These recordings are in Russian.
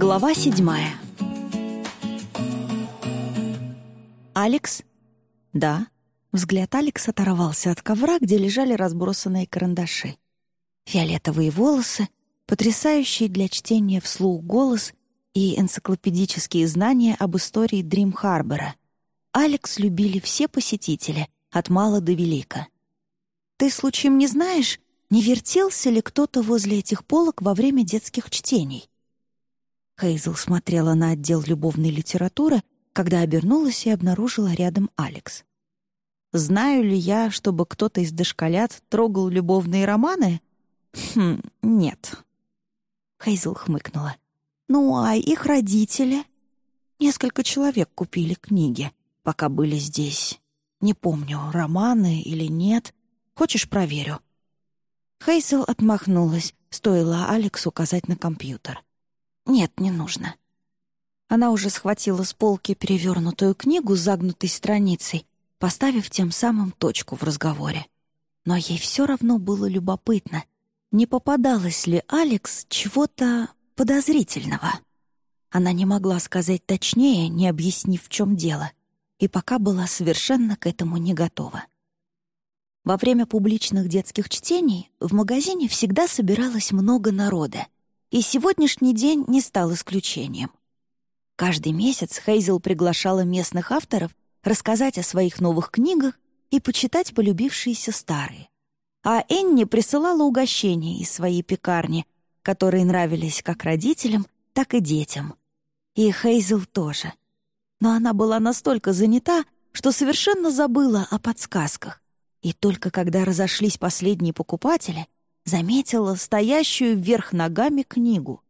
Глава седьмая. «Алекс?» «Да». Взгляд Алекс оторвался от ковра, где лежали разбросанные карандаши. Фиолетовые волосы, потрясающий для чтения вслух голос и энциклопедические знания об истории Дрим-Харбора. Алекс любили все посетители, от мала до велика. «Ты случаем не знаешь, не вертелся ли кто-то возле этих полок во время детских чтений?» Хейзел смотрела на отдел любовной литературы, когда обернулась и обнаружила рядом Алекс. «Знаю ли я, чтобы кто-то из дошколят трогал любовные романы? Хм, нет». Хейзел хмыкнула. «Ну, а их родители?» «Несколько человек купили книги, пока были здесь. Не помню, романы или нет. Хочешь, проверю?» Хейзел отмахнулась, стоило Алексу указать на компьютер. «Нет, не нужно». Она уже схватила с полки перевернутую книгу с загнутой страницей, поставив тем самым точку в разговоре. Но ей все равно было любопытно, не попадалось ли Алекс чего-то подозрительного. Она не могла сказать точнее, не объяснив, в чем дело, и пока была совершенно к этому не готова. Во время публичных детских чтений в магазине всегда собиралось много народа, и сегодняшний день не стал исключением. Каждый месяц Хейзел приглашала местных авторов рассказать о своих новых книгах и почитать полюбившиеся старые. А Энни присылала угощения из своей пекарни, которые нравились как родителям, так и детям. И Хейзел тоже. Но она была настолько занята, что совершенно забыла о подсказках. И только когда разошлись последние покупатели — заметила стоящую вверх ногами книгу.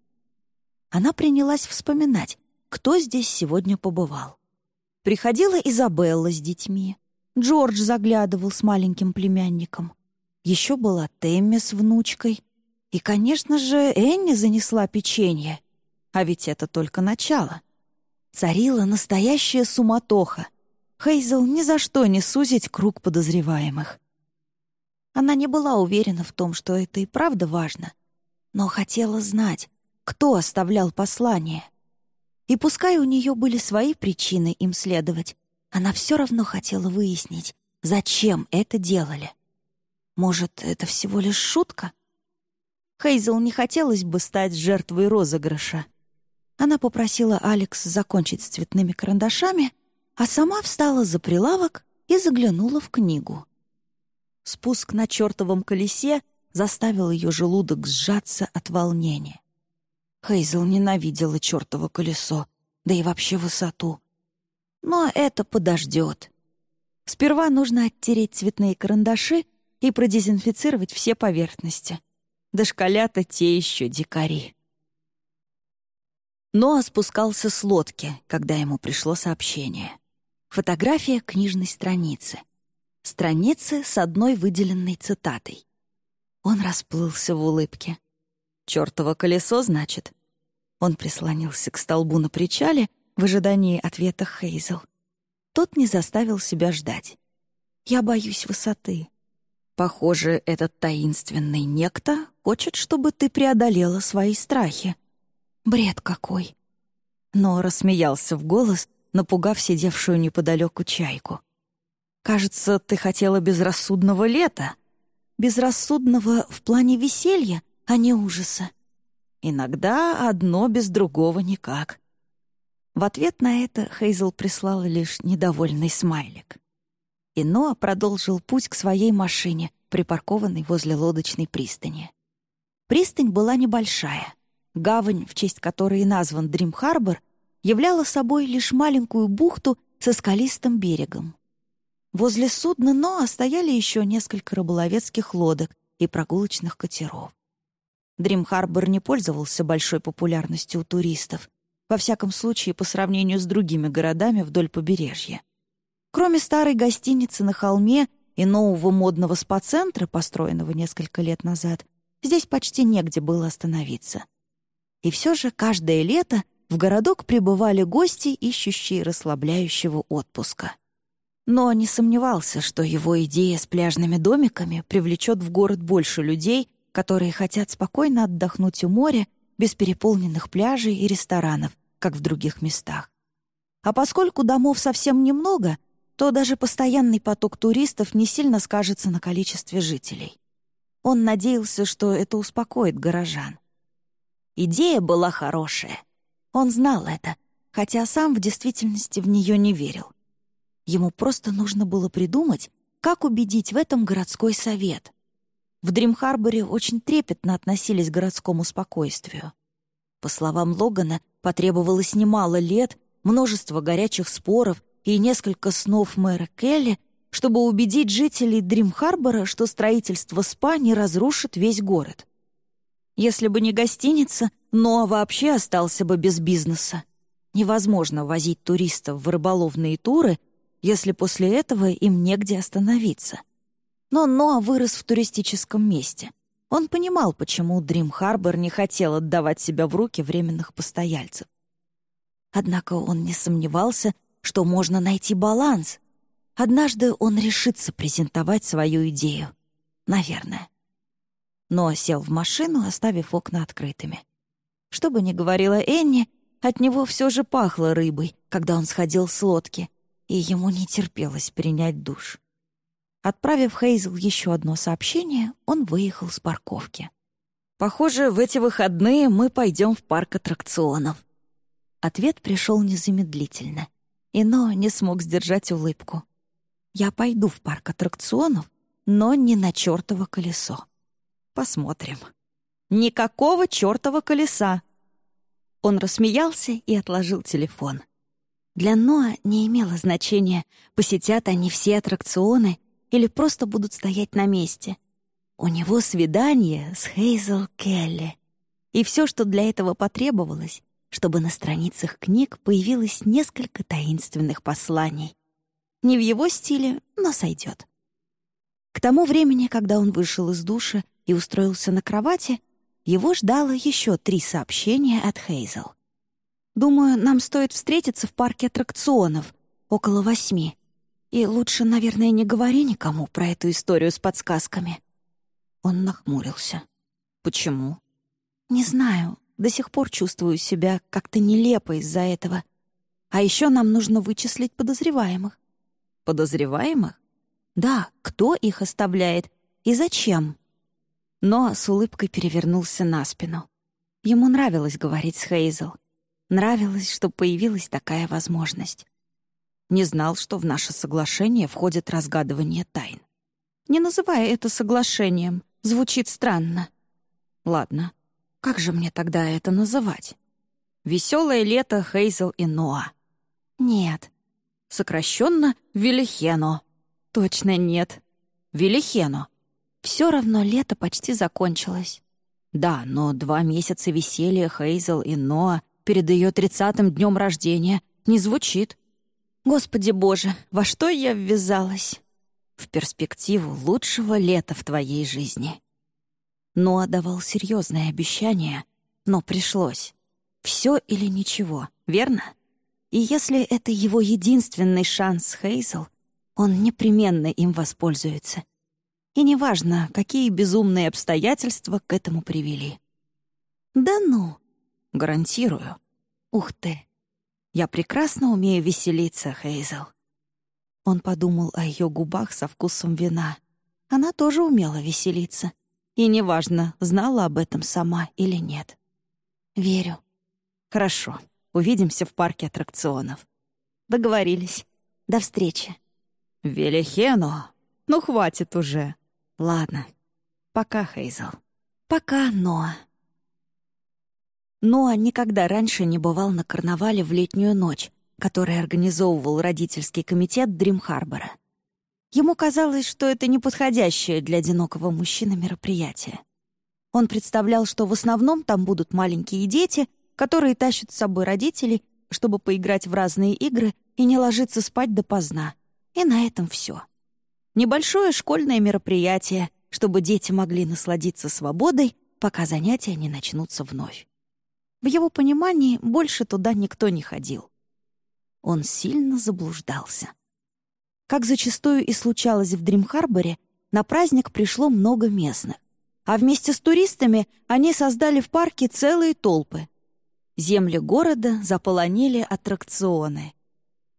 Она принялась вспоминать, кто здесь сегодня побывал. Приходила Изабелла с детьми. Джордж заглядывал с маленьким племянником. Еще была Темми с внучкой. И, конечно же, Энни занесла печенье. А ведь это только начало. Царила настоящая суматоха. Хейзел ни за что не сузить круг подозреваемых. Она не была уверена в том, что это и правда важно, но хотела знать, кто оставлял послание. И пускай у нее были свои причины им следовать, она все равно хотела выяснить, зачем это делали. Может, это всего лишь шутка? Хейзел не хотелось бы стать жертвой розыгрыша. Она попросила Алекс закончить с цветными карандашами, а сама встала за прилавок и заглянула в книгу. Спуск на чертовом колесе заставил ее желудок сжаться от волнения. Хейзел ненавидела чертово колесо, да и вообще высоту. Но это подождет. Сперва нужно оттереть цветные карандаши и продезинфицировать все поверхности. Дошколята те еще дикари. Ноа спускался с лодки, когда ему пришло сообщение. Фотография книжной страницы. Страницы с одной выделенной цитатой. Он расплылся в улыбке. «Чёртово колесо, значит?» Он прислонился к столбу на причале в ожидании ответа Хейзел. Тот не заставил себя ждать. «Я боюсь высоты. Похоже, этот таинственный некто хочет, чтобы ты преодолела свои страхи. Бред какой!» Но рассмеялся в голос, напугав сидевшую неподалеку чайку. Кажется, ты хотела безрассудного лета. Безрассудного в плане веселья, а не ужаса. Иногда одно без другого никак. В ответ на это Хейзел прислала лишь недовольный смайлик. И Ноа продолжил путь к своей машине, припаркованной возле лодочной пристани. Пристань была небольшая. Гавань, в честь которой назван Дрим-Харбор, являла собой лишь маленькую бухту со скалистым берегом. Возле судна Ноа стояли еще несколько рыболовецких лодок и прогулочных катеров. Дрим-Харбор не пользовался большой популярностью у туристов, во всяком случае по сравнению с другими городами вдоль побережья. Кроме старой гостиницы на холме и нового модного спа-центра, построенного несколько лет назад, здесь почти негде было остановиться. И все же каждое лето в городок прибывали гости, ищущие расслабляющего отпуска но не сомневался, что его идея с пляжными домиками привлечет в город больше людей, которые хотят спокойно отдохнуть у моря без переполненных пляжей и ресторанов, как в других местах. А поскольку домов совсем немного, то даже постоянный поток туристов не сильно скажется на количестве жителей. Он надеялся, что это успокоит горожан. Идея была хорошая. Он знал это, хотя сам в действительности в нее не верил. Ему просто нужно было придумать, как убедить в этом городской совет. В Дрим-Харборе очень трепетно относились к городскому спокойствию. По словам Логана, потребовалось немало лет, множество горячих споров и несколько снов мэра Келли, чтобы убедить жителей Дрим-Харбора, что строительство СПА не разрушит весь город. Если бы не гостиница, Ноа вообще остался бы без бизнеса. Невозможно возить туристов в рыболовные туры, если после этого им негде остановиться. Но Ноа вырос в туристическом месте. Он понимал, почему Дрим Харбор не хотел отдавать себя в руки временных постояльцев. Однако он не сомневался, что можно найти баланс. Однажды он решится презентовать свою идею. Наверное. Но сел в машину, оставив окна открытыми. Что бы ни говорила Энни, от него все же пахло рыбой, когда он сходил с лодки, и ему не терпелось принять душ. Отправив Хейзел еще одно сообщение, он выехал с парковки. «Похоже, в эти выходные мы пойдем в парк аттракционов». Ответ пришел незамедлительно, и Но не смог сдержать улыбку. «Я пойду в парк аттракционов, но не на чертово колесо. Посмотрим». «Никакого чертова колеса!» Он рассмеялся и отложил телефон. Для Ноа не имело значения, посетят они все аттракционы или просто будут стоять на месте. У него свидание с Хейзел Келли. И все, что для этого потребовалось, чтобы на страницах книг появилось несколько таинственных посланий. Не в его стиле, но сойдет. К тому времени, когда он вышел из душа и устроился на кровати, его ждало еще три сообщения от Хейзел. «Думаю, нам стоит встретиться в парке аттракционов около восьми. И лучше, наверное, не говори никому про эту историю с подсказками». Он нахмурился. «Почему?» «Не знаю. До сих пор чувствую себя как-то нелепо из-за этого. А еще нам нужно вычислить подозреваемых». «Подозреваемых?» «Да, кто их оставляет и зачем?» но с улыбкой перевернулся на спину. Ему нравилось говорить с Хейзел. Нравилось, что появилась такая возможность. Не знал, что в наше соглашение входит разгадывание тайн. Не называя это соглашением, звучит странно. Ладно, как же мне тогда это называть? Веселое лето Хейзел и Ноа. Нет. Сокращенно Велихено. Точно нет. Велихено. Все равно лето почти закончилось. Да, но два месяца веселья Хейзел и Ноа перед ее тридцатым днем рождения не звучит. Господи боже, во что я ввязалась? В перспективу лучшего лета в твоей жизни. Ноа давал серьезное обещание, но пришлось. Все или ничего, верно? И если это его единственный шанс Хейзел, он непременно им воспользуется — и неважно, какие безумные обстоятельства к этому привели. «Да ну!» «Гарантирую. Ух ты! Я прекрасно умею веселиться, Хейзел». Он подумал о ее губах со вкусом вина. Она тоже умела веселиться. И неважно, знала об этом сама или нет. «Верю». «Хорошо. Увидимся в парке аттракционов». «Договорились. До встречи». «Велихено! Ну, хватит уже!» Ладно. Пока, Хейзел. Пока, Ноа. Ноа никогда раньше не бывал на карнавале в летнюю ночь, который организовывал родительский комитет Дрим-Харбора. Ему казалось, что это неподходящее для одинокого мужчины мероприятие. Он представлял, что в основном там будут маленькие дети, которые тащат с собой родителей, чтобы поиграть в разные игры и не ложиться спать допоздна. И на этом все. Небольшое школьное мероприятие, чтобы дети могли насладиться свободой, пока занятия не начнутся вновь. В его понимании больше туда никто не ходил. Он сильно заблуждался. Как зачастую и случалось в Дрим-Харборе, на праздник пришло много местных. а вместе с туристами они создали в парке целые толпы. Земли города заполонили аттракционы.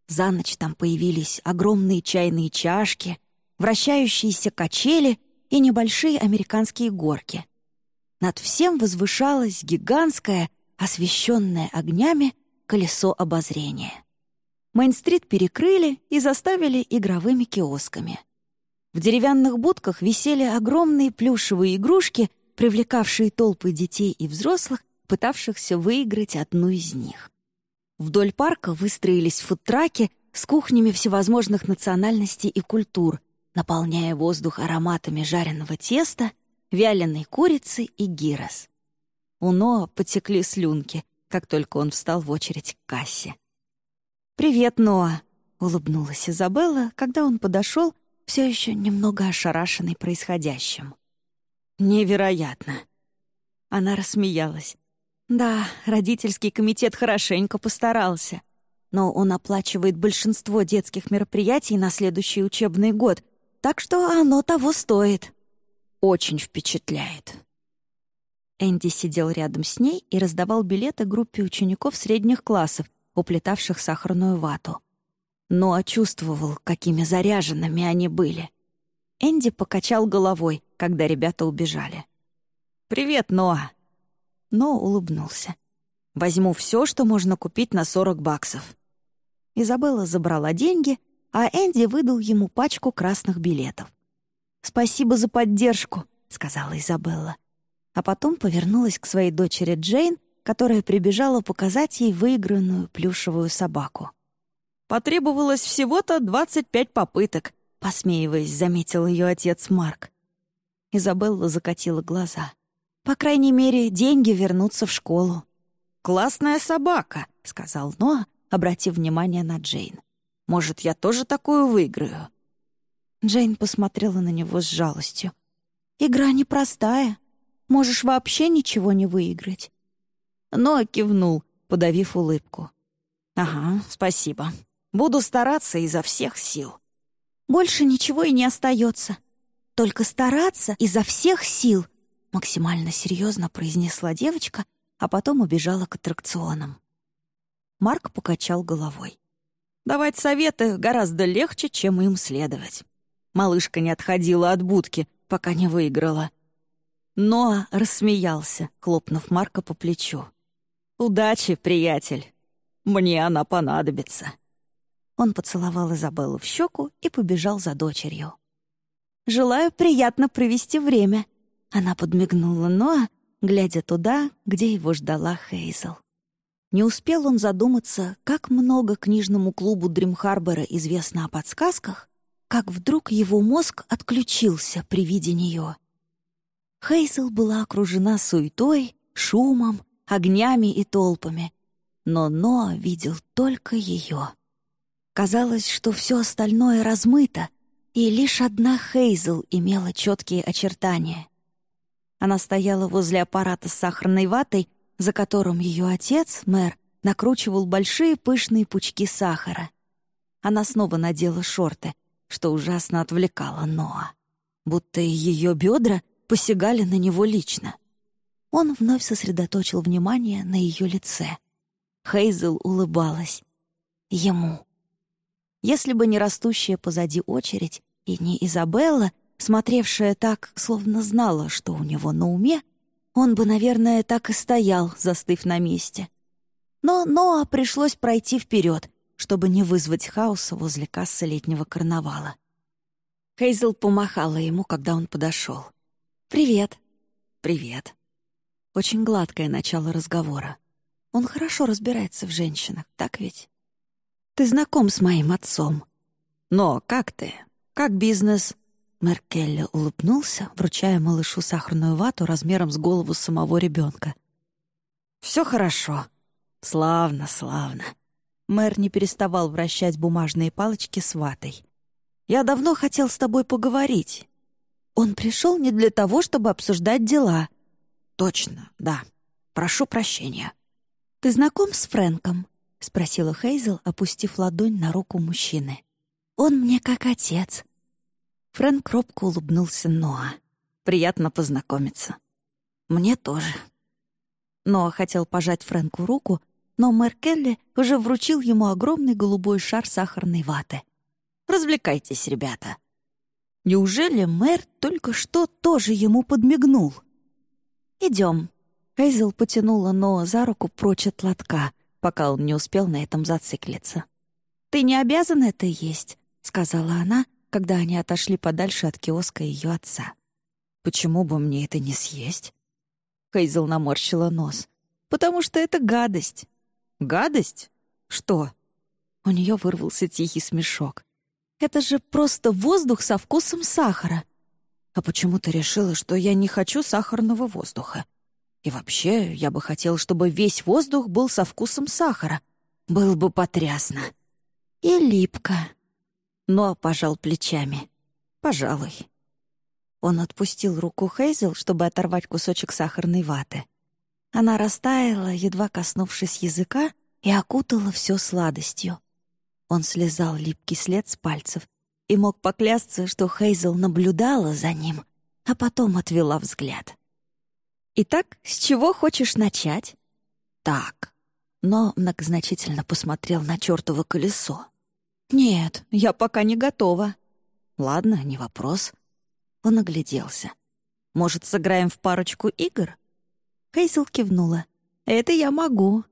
За ночь там появились огромные чайные чашки, вращающиеся качели и небольшие американские горки. Над всем возвышалось гигантское, освещенное огнями, колесо обозрения. Мейн-стрит перекрыли и заставили игровыми киосками. В деревянных будках висели огромные плюшевые игрушки, привлекавшие толпы детей и взрослых, пытавшихся выиграть одну из них. Вдоль парка выстроились фудтраки с кухнями всевозможных национальностей и культур, наполняя воздух ароматами жареного теста вяленой курицы и гирос. У Ноа потекли слюнки, как только он встал в очередь к кассе. «Привет, Ноа!» — улыбнулась Изабелла, когда он подошел, все еще немного ошарашенный происходящим. «Невероятно!» Она рассмеялась. «Да, родительский комитет хорошенько постарался, но он оплачивает большинство детских мероприятий на следующий учебный год, так что оно того стоит» очень впечатляет». Энди сидел рядом с ней и раздавал билеты группе учеников средних классов, уплетавших сахарную вату. Но чувствовал, какими заряженными они были. Энди покачал головой, когда ребята убежали. «Привет, Ноа!» Но улыбнулся. «Возьму все, что можно купить на 40 баксов». Изабелла забрала деньги, а Энди выдал ему пачку красных билетов. «Спасибо за поддержку», — сказала Изабелла. А потом повернулась к своей дочери Джейн, которая прибежала показать ей выигранную плюшевую собаку. «Потребовалось всего-то 25 попыток», — посмеиваясь, заметил ее отец Марк. Изабелла закатила глаза. «По крайней мере, деньги вернутся в школу». «Классная собака», — сказал Ноа, обратив внимание на Джейн. «Может, я тоже такую выиграю?» Джейн посмотрела на него с жалостью. «Игра непростая. Можешь вообще ничего не выиграть». Но кивнул, подавив улыбку. «Ага, спасибо. Буду стараться изо всех сил». «Больше ничего и не остается. Только стараться изо всех сил», максимально серьезно произнесла девочка, а потом убежала к аттракционам. Марк покачал головой. «Давать советы гораздо легче, чем им следовать. Малышка не отходила от будки, пока не выиграла. Ноа рассмеялся, хлопнув Марка по плечу. «Удачи, приятель. Мне она понадобится». Он поцеловал Изабеллу в щеку и побежал за дочерью. «Желаю приятно провести время», — она подмигнула Ноа, глядя туда, где его ждала Хейзел. Не успел он задуматься, как много книжному клубу Дримхарбора известно о подсказках, как вдруг его мозг отключился при виде нее. Хейзел была окружена суетой, шумом, огнями и толпами, но Ноа видел только ее. Казалось, что все остальное размыто, и лишь одна Хейзел имела четкие очертания. Она стояла возле аппарата с сахарной ватой, за которым ее отец, мэр, накручивал большие пышные пучки сахара. Она снова надела шорты, что ужасно отвлекало Ноа. Будто ее бедра посягали на него лично. Он вновь сосредоточил внимание на ее лице. Хейзел улыбалась. Ему. Если бы не растущая позади очередь и не Изабелла, смотревшая так, словно знала, что у него на уме, он бы, наверное, так и стоял, застыв на месте. Но Ноа пришлось пройти вперед, чтобы не вызвать хаоса возле кассы летнего карнавала. Хейзел помахала ему, когда он подошел. «Привет». «Привет». Очень гладкое начало разговора. Он хорошо разбирается в женщинах, так ведь? «Ты знаком с моим отцом». «Но как ты? Как бизнес?» Мэр Келли улыбнулся, вручая малышу сахарную вату размером с голову самого ребенка. «Все хорошо. Славно, славно. Мэр не переставал вращать бумажные палочки с ватой. «Я давно хотел с тобой поговорить. Он пришел не для того, чтобы обсуждать дела». «Точно, да. Прошу прощения». «Ты знаком с Фрэнком?» — спросила Хейзел, опустив ладонь на руку мужчины. «Он мне как отец». Фрэнк робко улыбнулся Ноа. Приятно познакомиться». «Мне тоже». Ноа хотел пожать Фрэнку руку, но мэр Келли уже вручил ему огромный голубой шар сахарной ваты. «Развлекайтесь, ребята». Неужели мэр только что тоже ему подмигнул? «Идем». Хейзел потянула Ноа за руку прочь от лотка, пока он не успел на этом зациклиться. «Ты не обязан это есть», — сказала она, когда они отошли подальше от киоска ее отца. «Почему бы мне это не съесть?» Хейзел наморщила нос. «Потому что это гадость». «Гадость? Что?» У нее вырвался тихий смешок. «Это же просто воздух со вкусом сахара». «А почему ты решила, что я не хочу сахарного воздуха?» «И вообще, я бы хотел, чтобы весь воздух был со вкусом сахара. Было бы потрясно». «И липко», но пожал плечами. «Пожалуй». Он отпустил руку Хейзел, чтобы оторвать кусочек сахарной ваты. Она растаяла, едва коснувшись языка, и окутала все сладостью. Он слезал липкий след с пальцев и мог поклясться, что Хейзел наблюдала за ним, а потом отвела взгляд. «Итак, с чего хочешь начать?» «Так». Но многозначительно посмотрел на чертово колесо. «Нет, я пока не готова». «Ладно, не вопрос». Он огляделся. «Может, сыграем в парочку игр?» Хейзел кивнула. «Это я могу».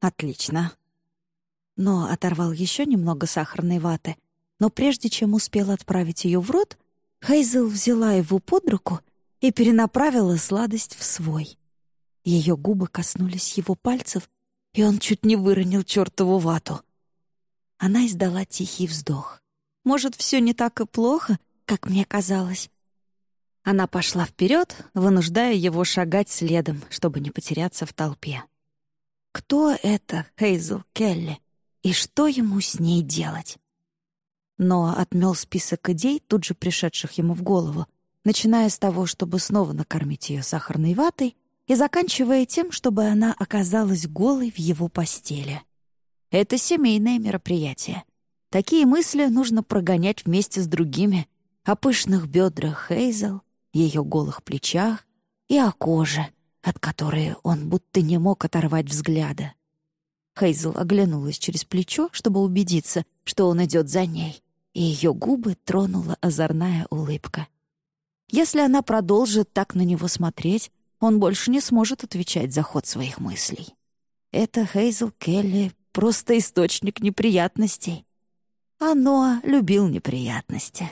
«Отлично». Но оторвал еще немного сахарной ваты, но прежде чем успел отправить ее в рот, Хейзел взяла его под руку и перенаправила сладость в свой. Ее губы коснулись его пальцев, и он чуть не выронил чертову вату — она издала тихий вздох. «Может, все не так и плохо, как мне казалось?» Она пошла вперед, вынуждая его шагать следом, чтобы не потеряться в толпе. Кто это Хейзел Келли? И что ему с ней делать? Но отмел список идей, тут же пришедших ему в голову, начиная с того, чтобы снова накормить ее сахарной ватой, и заканчивая тем, чтобы она оказалась голой в его постели. Это семейное мероприятие. Такие мысли нужно прогонять вместе с другими о пышных бедрах Хейзел, ее голых плечах и о коже, от которой он будто не мог оторвать взгляда. Хейзел оглянулась через плечо, чтобы убедиться, что он идет за ней, и ее губы тронула озорная улыбка. Если она продолжит так на него смотреть, он больше не сможет отвечать за ход своих мыслей. Это Хейзел Келли просто источник неприятностей. Оно любил неприятности.